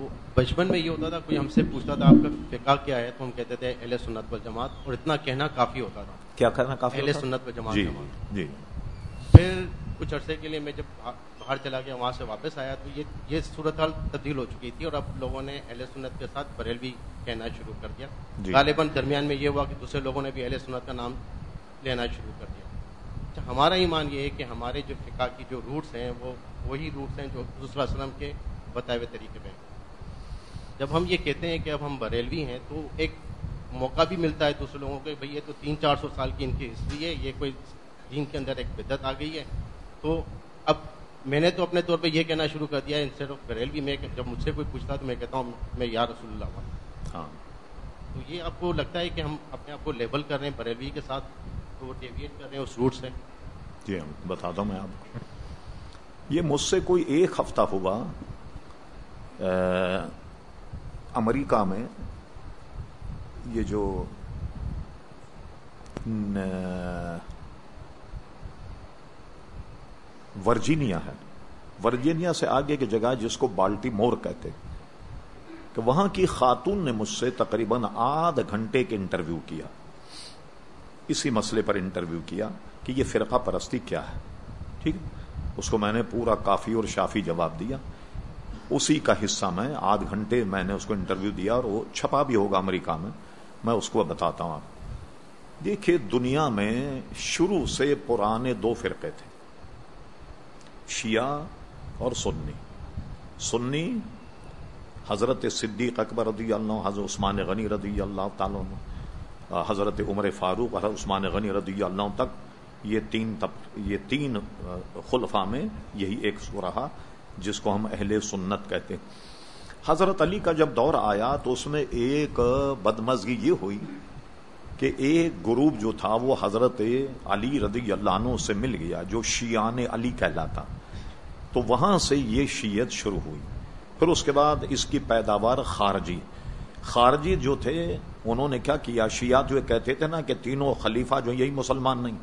وہ بچپن میں یہ ہوتا تھا کوئی ہم سے پوچھتا تھا آپ کا فقہ کیا ہے؟ تو ہم کہتے تھے اہل سنت والجماعت اور اتنا کہنا کافی ہوتا تھا۔ کیا کرنا کافی اہل؟ سنت والجماعت جی جماعت جی۔ پھر کچھ عرصے کے لیے میں جب باہر چلا گیا وہاں سے واپس آیا تو یہ یہ صورتحال تبدیل ہو چکی تھی اور اب لوگوں نے اہل سنت کے ساتھ بریلوی کہنا شروع کر دیا۔ جی۔ غالباً درمیان میں یہ ہوا کہ دوسرے لوگوں نے بھی اہل سنت کا نام لینا شروع کر دیا۔ اچھا ہمارا ایمان یہ ہے کہ ہمارے جو فقہ کی جو روٹس ہیں وہ وہی روٹس ہیں جو حضور صلی اللہ علیہ وسلم کے بتائے ہوئے طریقے پہ ہیں۔ جب ہم یہ کہتے ہیں کہ اب ہم بریلوی ہیں تو ایک موقع بھی ملتا ہے دوسرے لوگوں کو بھائی یہ تو تین چار سو سال کی ان کی ہسٹری ہے یہ کوئی دین کے اندر ایک بدت آ گئی ہے۔ تو اب میں نے تو اپنے طور پہ یہ کہنا شروع کر دیا انسٹیڈ آف بریلوی میں جب مجھ سے کوئی پوچھتا تو میں کہتا ہوں میں یا رسول اللہ ہوں۔ ہاں۔ تو یہ آپ کو لگتا ہے کہ ہم اپنے آپ کو لیبل کر رہے ہیں بریلوی کے ساتھ تو وہ ڈیویٹ کر رہے ہیں اس روٹ سے۔ جی بتاتا ہوں میں آپ کو۔ یہ مجھ سے کوئی ایک ہفتہ ہوا امریکہ میں یہ جو ورجینیا ہے، ورجینیا سے آگے کی جگہ جس کو بالٹی مور کہتے کہ وہاں کی خاتون نے مجھ سے تقریباً آدھ گھنٹے کے انٹرویو کیا۔ اسی مسئلے پر انٹرویو کیا کہ یہ فرقہ پرستی کیا ہے۔ ٹھیک ہے؟ اس کو میں نے پورا کافی اور شافی جواب دیا۔ اسی کا حصہ میں آدھ گھنٹے میں نے اس کو انٹرویو دیا اور وہ چھپا بھی ہوگا امریکہ میں میں اس کو بتاتا ہوں آپ دیکھیے دنیا میں شروع سے پرانے دو فرقے تھے، شیعہ اور سنی۔ سنی، حضرت صدیق اکبر رضی اللہ حضرت عثمان غنی رضی اللہ تعالیٰ حضرت عمر فاروق حضرت عثمان غنی رضی اللہ تک یہ تین طب یہ تین خلفا میں یہی ایک رہا۔ جس کو ہم اہل سنت کہتے ہیں۔ حضرت علی کا جب دور آیا تو اس میں ایک بدمزگی یہ ہوئی کہ ایک گروپ جو تھا وہ حضرت علی رضی اللہ عنہ سے مل گیا جو شیعان علی کہلاتا۔ تو وہاں سے یہ شیعت شروع ہوئی۔ پھر اس کے بعد اس کی پیداوار خارجی۔ خارجی جو تھے، انہوں نے کیا کیا؟ شیعہ جو کہتے تھے نا کہ تینوں خلیفہ جو یہی مسلمان نہیں۔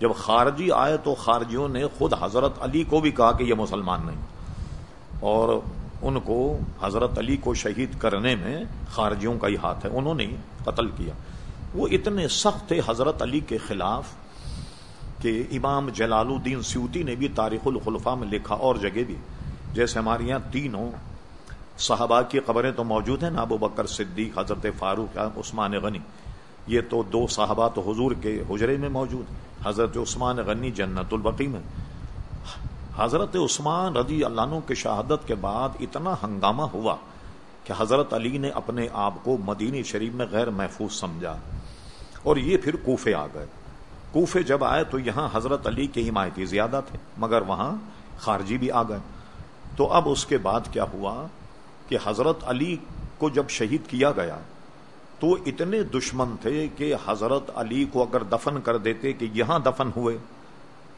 جب خارجی آئے تو خارجیوں نے خود حضرت علی کو بھی کہا کہ یہ مسلمان نہیں۔ اور ان کو حضرت علی کو شہید کرنے میں خارجیوں کا ہی ہاتھ ہے، انہوں نے قتل کیا۔ وہ اتنے سخت تھے حضرت علی کے خلاف کہ امام جلال الدین سیوتی نے بھی تاریخ الخلفاء میں لکھا اور جگہ بھی۔ جیسے ہمارے یہاں تینوں صحابہ کی قبریں تو موجود ہیں، نا ابو بکر صدیق، حضرت فاروق، عثمان غنی۔ یہ تو دو صحابہ تو حضور کے حجرے میں موجود ہیں۔ حضرت عثمان غنی جنت البقی میں۔ حضرت عثمان رضی اللہ عنہ کی شہادت کے بعد اتنا ہنگامہ ہوا کہ حضرت علی نے اپنے آپ کو مدینی شریف میں غیر محفوظ سمجھا اور یہ پھر کوفے آ گئے۔ کوفے جب آئے تو یہاں حضرت علی کے حمایتی زیادہ تھے، مگر وہاں خارجی بھی آ گئے۔ تو اب اس کے بعد کیا ہوا کہ حضرت علی کو جب شہید کیا گیا تو اتنے دشمن تھے کہ حضرت علی کو اگر دفن کر دیتے کہ یہاں دفن ہوئے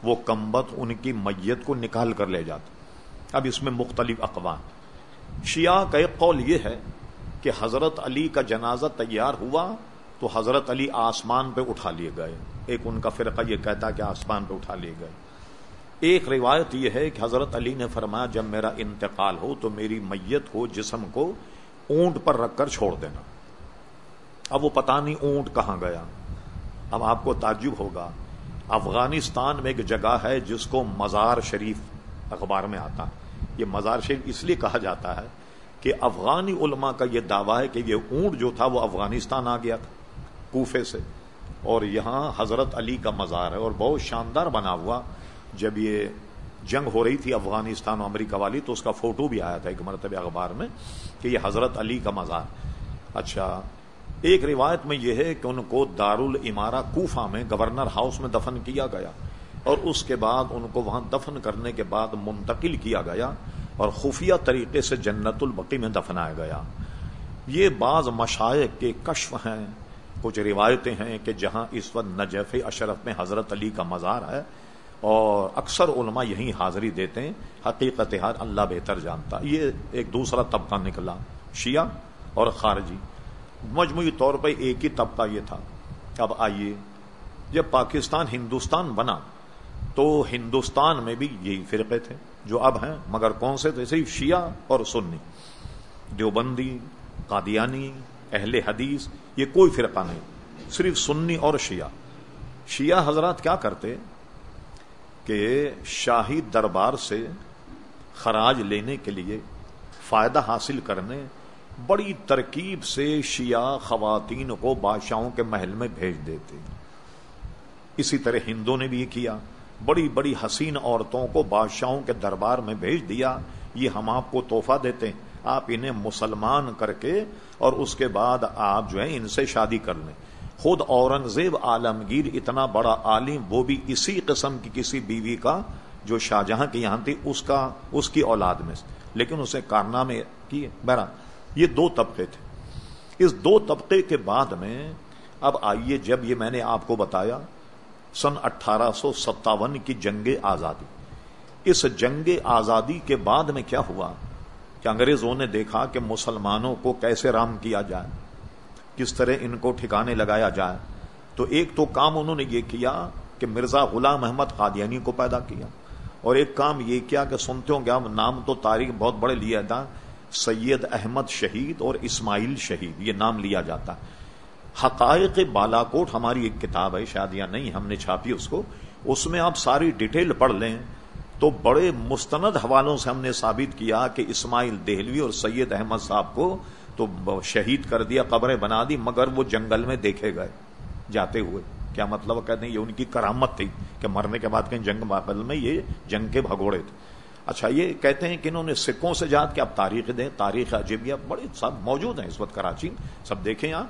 وہ کمبت ان کی میت کو نکال کر لے جاتے اب اس میں مختلف اقوام۔ شیعہ کا ایک قول یہ ہے کہ حضرت علی کا جنازہ تیار ہوا تو حضرت علی آسمان پہ اٹھا لیے گئے۔ ایک ان کا فرقہ یہ کہتا کہ آسمان پہ اٹھا لیے گئے۔ ایک روایت یہ ہے کہ حضرت علی نے فرمایا، جب میرا انتقال ہو تو میری میت کو، جسم کو اونٹ پر رکھ کر چھوڑ دینا۔ اب وہ پتہ نہیں اونٹ کہاں گیا۔ اب آپ کو تعجب ہوگا افغانستان میں ایک جگہ ہے جس کو مزار شریف اخبار میں آتا یہ مزار شریف اس لیے کہا جاتا ہے کہ افغانی علماء کا یہ دعویٰ ہے کہ یہ اونٹ جو تھا وہ افغانستان آ گیا تھا کوفے سے۔ اور یہاں حضرت علی کا مزار ہے اور بہت شاندار بنا ہوا۔ جب یہ جنگ ہو رہی تھی افغانستان اور امریکہ والی تو اس کا فوٹو بھی آیا تھا ایک مرتبہ اخبار میں کہ یہ حضرت علی کا مزار۔ اچھا ایک روایت میں یہ ہے کہ ان کو دار العمارہ کوفہ میں گورنر ہاؤس میں دفن کیا گیا اور اس کے بعد ان کو وہاں دفن کرنے کے بعد منتقل کیا گیا اور خفیہ طریقے سے جنت البقی میں دفنایا گیا۔ یہ بعض مشائق کے کشف ہیں، کچھ روایتیں ہیں کہ جہاں اس وقت نجف اشرف میں حضرت علی کا مزار ہے اور اکثر علماء یہیں حاضری دیتے ہیں، حقیقت حال اللہ بہتر جانتا۔ یہ ایک دوسرا طبقہ نکلا، شیعہ اور خارجی۔ مجموعی طور پر ایک ہی طبقہ یہ تھا۔ اب آئیے جب پاکستان ہندوستان بنا تو ہندوستان میں بھی یہی فرقے تھے جو اب ہیں، مگر کون سے تھے؟ صرف شیعہ اور سنی۔ دیوبندی، قادیانی، اہل حدیث، یہ کوئی فرقہ نہیں، صرف سنی اور شیعہ۔ شیعہ حضرات کیا کرتے؟ کہ شاہی دربار سے خراج لینے کے لیے فائدہ حاصل کرنے بڑی ترکیب سے شیعہ خواتین کو بادشاہوں کے محل میں بھیج دیتے اسی طرح ہندوؤں نے بھی یہ کیا۔ بڑی بڑی حسین عورتوں کو بادشاہوں کے دربار میں بھیج دیا۔ یہ ہم آپ کو تحفہ دیتے ہیں۔ آپ انہیں مسلمان کر کے اور اس کے بعد آپ جو ہے ان سے شادی کر لیں۔ خود اورنگزیب عالمگیر اتنا بڑا عالم، وہ بھی اسی قسم کی کسی بیوی کا جو شاہجہاں کی یہاں تھی، اس کا، اس کی اولاد میں لیکن اسے کارنامے کیے۔ بہرحال یہ دو طبقے تھے۔ اس دو طبقے کے بعد میں اب آئیے جب یہ میں نے آپ کو بتایا سن اٹھارہ سو ستاون کی جنگ آزادی۔ اس جنگ آزادی کے بعد میں کیا ہوا کہ انگریزوں نے دیکھا کہ مسلمانوں کو کیسے رام کیا جائے، کس طرح ان کو ٹھکانے لگایا جائے۔ تو ایک تو کام انہوں نے یہ کیا کہ مرزا غلام احمد قادیانی کو پیدا کیا۔ اور ایک کام یہ کیا کہ سنتے ہوں گیا نام تو تاریخ بہت بڑے لیا تھا سید احمد شہید اور اسماعیل شہید، یہ نام لیا جاتا۔ حقائق بالا کوٹ ہماری ایک کتاب ہے، شاید یا نہیں، ہم نے چھاپی اس کو۔ اس میں آپ ساری ڈیٹیل پڑھ لیں۔ تو بڑے مستند حوالوں سے ہم نے ثابت کیا کہ اسماعیل دہلوی اور سید احمد صاحب کو تو شہید کر دیا، قبریں بنا دی، مگر وہ جنگل میں دیکھے گئے، جاتے ہوئے۔ کیا مطلب؟ کہتے ہیں یہ ان کی کرامت تھی کہ مرنے کے بعد کہیں جنگ میں یہ جنگ کے بھگوڑے تھے۔ اچھا یہ کہتے ہیں کہ انہوں نے سکھوں سے جات کے اب تاریخ دیں، تاریخ عجیبیہ، بڑے سب موجود ہیں اس وقت کراچی، سب دیکھیں یہاں۔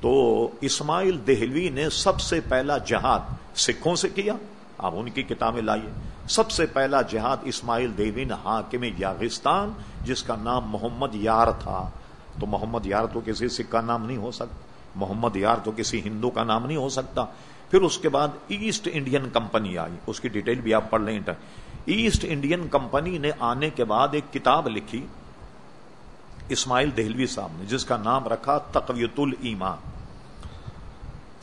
تو اسماعیل دہلوی نے سب سے پہلا جہاد سکھوں سے کیا، آپ ان کی کتابیں لائیے۔ سب سے پہلا جہاد اسماعیل دیوی نے حاکم یاغستان، جس کا نام محمد یار تھا۔ تو محمد یار تو کسی سکھ کا نام نہیں ہو سکتا، محمد یار تو کسی ہندو کا نام نہیں ہو سکتا۔ پھر اس کے بعد ایسٹ انڈین کمپنی آئی۔ اس کی ڈیٹیل بھی آپ پڑھ لیں۔ ایسٹ انڈین کمپنی نے آنے کے بعد ایک کتاب لکھی اسماعیل دہلوی صاحب نے، جس کا نام رکھا تقویت المان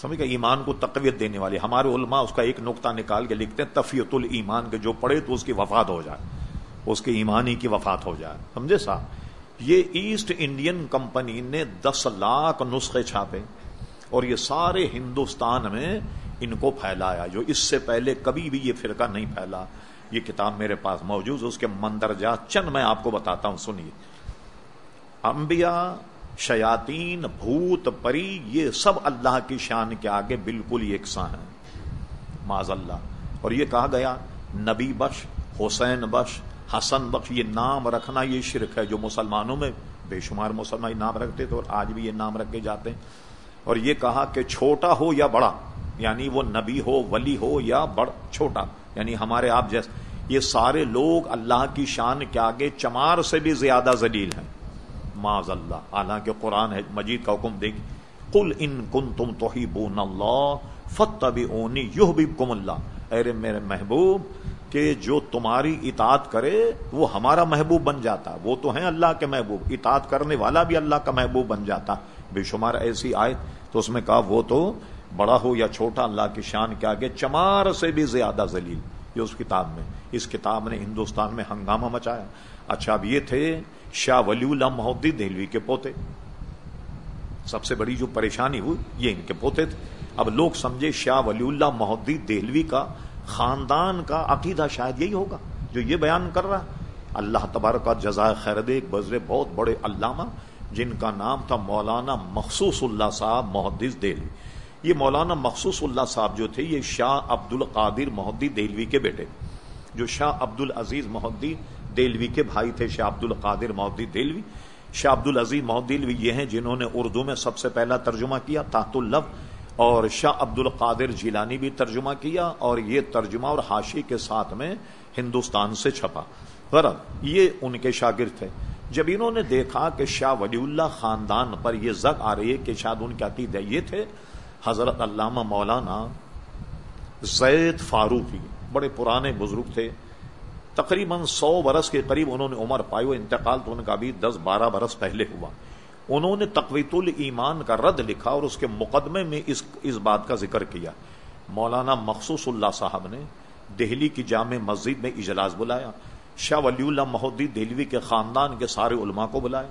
سمجھ گئے ایمان کو تقویت دینے والی، ہمارے علماء اس کا ایک نقطہ نکال کے لکھتے ہیں تفیت المان کے جو پڑھے تو اس کی وفات ہو جائے۔ اس کے ایمانی کی وفات ہو جائے۔ سمجھے صاحب، یہ ایسٹ انڈین کمپنی نے دس لاکھ نسخے چھاپے۔ اور یہ سارے ہندوستان میں ان کو پھیلایا، جو اس سے پہلے کبھی بھی یہ فرقہ نہیں پھیلا۔ یہ کتاب میرے پاس موجود اس کے مندرجات چند میں آپ کو بتاتا ہوں، سنیے۔ انبیاء شیاتین بھوت، پری، یہ سب اللہ کی شان کے آگے بالکل یکساں ہیں معذ اللہ اور یہ کہا گیا، نبی بخش، حسین بخش، حسن بخش، یہ نام رکھنا یہ شرک ہے۔ جو مسلمانوں میں بے شمار مسلمان نام رکھتے تھے اور آج بھی یہ نام رکھے جاتے ہیں۔ اور یہ کہا کہ چھوٹا ہو یا بڑا یعنی وہ نبی ہو، ولی ہو یا بڑ، چھوٹا یعنی ہمارے آپ جیسے۔ یہ سارے لوگ اللہ کی شان کے آگے چمار سے بھی زیادہ ذلیل ہیں۔ معذ اللہ حالانکہ قرآن ہے، مجید کا حکم دیکھ۔ کل ان کن تم تو اللہ فتبی اونی یو بھی کم اللہ ارے میرے محبوب، کہ جو تمہاری اطاعت کرے، وہ ہمارا محبوب بن جاتا۔ وہ تو ہیں اللہ کے محبوب۔ اطاعت کرنے والا بھی اللہ کا محبوب بن جاتا۔ بے شمار ایسی آئے تو اس میں کہا وہ تو بڑا ہو یا چھوٹا اللہ کی شان کے آگے چمار سے بھی زیادہ ذلیل یہ اس کتاب میں۔ اس کتاب نے ہندوستان میں ہنگامہ مچایا۔ اچھا اب یہ تھے شاہ ولی اللہ محدود دہلوی کے پوتے۔ سب سے بڑی جو پریشانی ہوئی، یہ ان کے پوتے تھے۔ اب لوگ سمجھے شاہ ولی اللہ محدود دہلوی کا خاندان کا عقیدہ شاید یہی ہوگا جو یہ بیان کر رہا اللہ تبارک کا جزائے خیرد ایک بزرے بہت بڑے علامہ جن کا نام تھا مولانا مخصوص اللہ صاحب محدث دہلوی۔ یہ مولانا مخصوص اللہ صاحب جو تھے، یہ شاہ عبد القادر محدود دہلوی کے بیٹے۔ جو شاہ عبد العزیز محدود دلوی کے بھائی تھے، شاہ عبد القادر محدودی دلوی شاہ عبد العزیز محدودی یہ ہیں جنہوں نے اردو میں سب سے پہلا ترجمہ کیا، تحت الب اور شاہ عبد القادر جیلانی بھی ترجمہ کیا، اور یہ ترجمہ اور حاشی کے ساتھ میں ہندوستان سے چھپا۔ غرض، یہ ان کے شاگرد تھے۔ جب انہوں نے دیکھا کہ شاہ ولی اللہ خاندان پر یہ زگ آ رہی ہے کہ شاید ان کے عقیدہ یہ تھے، حضرت علامہ مولانا زید فاروقی بڑے پرانے بزرگ تھے۔ تقریباً سو برس کے قریب انہوں نے عمر پائی، وہ انتقال تو ان کا بھی دس بارہ برس پہلے ہوا۔ انہوں نے تقویت المان کا رد لکھا اور اس کے مقدمے میں اس اس بات کا ذکر کیا۔ مولانا مخصوص اللہ صاحب نے دہلی کی جامع مسجد میں اجلاس بلایا۔ شاہ ولی اللہ محدود دہلوی کے خاندان کے سارے علماء کو بلائے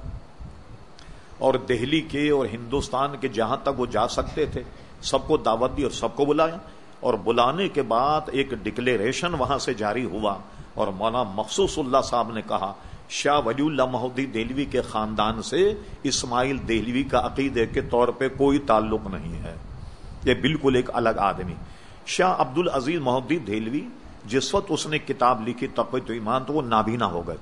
اور دہلی کے اور ہندوستان کے جہاں تک وہ جا سکتے تھے، سب کو دعوت دی اور سب کو بلایا اور بلانے کے بعد ایک ڈکلیریشن وہاں سے جاری ہوا اور مولانا مخصوص اللہ صاحب نے کہا، شاہ ولی اللہ محدودی دہلوی کے خاندان سے اسماعیل دہلوی کا عقیدے کے طور پہ کوئی تعلق نہیں ہے۔ یہ بالکل ایک الگ آدمی۔ شاہ عبد العزیز محدودی دہلوی جس وقت اس نے کتاب لکھی تقوی ایمان، تو وہ نابینا ہو گئے۔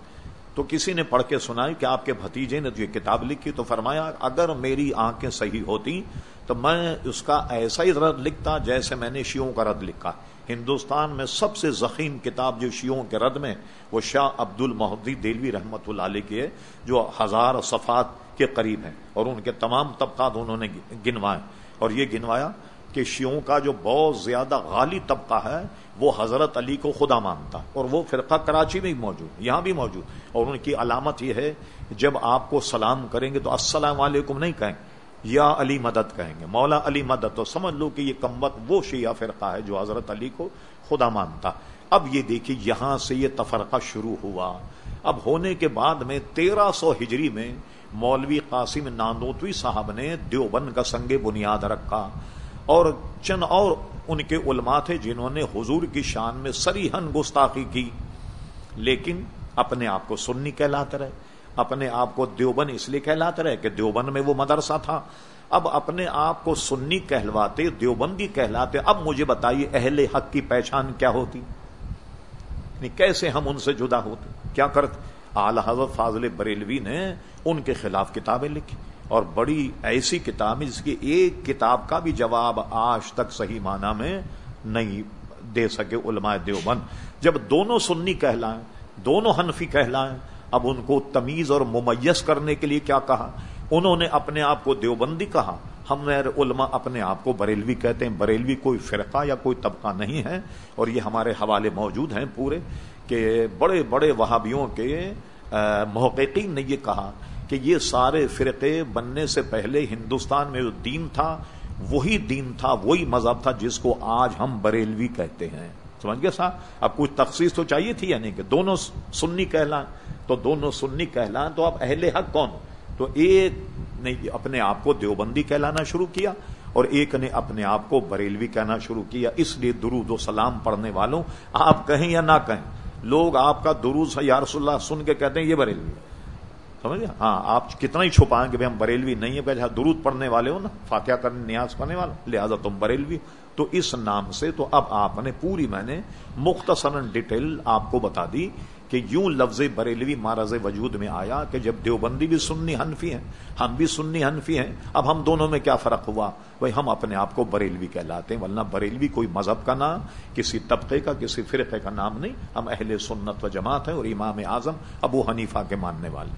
تو کسی نے پڑھ کے سنائی کہ آپ کے بھتیجے نے جو یہ کتاب لکھی، تو فرمایا، اگر میری آنکھیں صحیح ہوتی تو میں اس کا ایسا ہی رد لکھتا جیسے میں نے شیوں کا رد لکھا۔ ہندوستان میں سب سے ذخیم کتاب جو شیوں کے رد میں وہ شاہ عبد المحدی دلوی رحمت اللہ علیہ کی ہے، جو ہزار صفات کے قریب ہیں اور ان کے تمام طبقات انہوں نے گنوائے۔ اور یہ گنوایا کہ شیوں کا جو بہت زیادہ غالی طبقہ ہے، وہ حضرت علی کو خدا مانتا اور وہ فرقہ کراچی میں موجود، یہاں بھی موجود۔ اور ان کی علامت یہ ہے، جب آپ کو سلام کریں گے تو السلام علیکم نہیں کہیں، یا علی مدد کہیں گے۔ مولا علی مدد، تو سمجھ لو کہ یہ کمبت وہ شیعہ فرقہ ہے جو حضرت علی کو خدا مانتا۔ اب یہ دیکھیے، یہاں سے یہ تفرقہ شروع ہوا۔ اب ہونے کے بعد میں تیرہ سو ہجری میں مولوی قاسم ناندوتوی صاحب نے دیوبند کا سنگ بنیاد رکھا۔ اور چند اور ان کے علماء تھے جنہوں نے حضور کی شان میں سریحن گستاخی کی۔ لیکن اپنے آپ کو سننی کہلاتے رہے، اپنے آپ کو دیوبند اس لیے کہلاتے رہے کہ دیوبند میں وہ مدرسہ تھا۔ اب اپنے آپ کو سنی کہلواتے، دیوبندی کہلاتے، اب مجھے بتائیے اہل حق کی پہچان کیا ہوتی؟ یعنی کیسے ہم ان سے جدا ہوتے؟ کیا کرتے؟ اعلی حضرت فاضل بریلوی نے ان کے خلاف کتابیں لکھی۔ اور بڑی ایسی کتاب جس کی ایک کتاب کا بھی جواب آج تک صحیح معنی میں نہیں دے سکے علماء دیوبند۔ جب دونوں سنی کہلائیں، دونوں حنفی کہلائیں، اب ان کو تمیز اور ممیز کرنے کے لیے کیا کہا؟ انہوں نے اپنے آپ کو دیوبندی کہا۔ ہم علماء اپنے آپ کو بریلوی کہتے ہیں۔ بریلوی کوئی فرقہ یا کوئی طبقہ نہیں ہے۔ اور یہ ہمارے حوالے موجود ہیں پورے کہ بڑے بڑے وہابیوں کے محققین نے یہ کہا کہ یہ سارے فرقے بننے سے پہلے ہندوستان میں جو دین تھا، وہی دین تھا، وہی مذہب تھا جس کو آج ہم بریلوی کہتے ہیں۔ سمجھ گئے صاحب؟ اب کچھ تخصیص تو چاہیے تھی یعنی کہ دونوں سنی کہلائیں تو دونوں سنی کہلائیں تو اب اہل حق کون؟ تو ایک نے اپنے آپ کو دیوبندی کہلانا شروع کیا اور ایک نے اپنے آپ کو بریلوی کہنا شروع کیا۔ اس لیے درود و سلام پڑھنے والوں، آپ کہیں یا نہ کہیں، لوگ آپ کا درود یا رسول اللہ سن کے کہتے ہیں یہ بریلوی سمجھ ہاں آپ کتنا ہی چھپائیں کہ ہم بریلوی نہیں ہے درود پڑھنے والے ہو نا، فاتحہ کرنے نیاز کرنے والے لہٰذا تم بریلوی۔ تو اس نام سے تو اب آپ نے پوری میں نے مختصر ڈیٹیل آپ کو بتا دی کہ یوں لفظ بریلوی مہاراز وجود میں آیا کہ جب دیوبندی بھی سننی حنفی ہیں، ہم بھی سننی حنفی ہیں، اب ہم دونوں میں کیا فرق ہوا؟ بھائی ہم اپنے آپ کو بریلوی کہلاتے ہیں، ورنہ بریلوی کوئی مذہب کا نام، کسی طبقے کا، کسی فرقے کا نام نہیں۔ ہم اہل سنت و جماعت ہیں اور امام اعظم ابو حنیفہ کے ماننے والے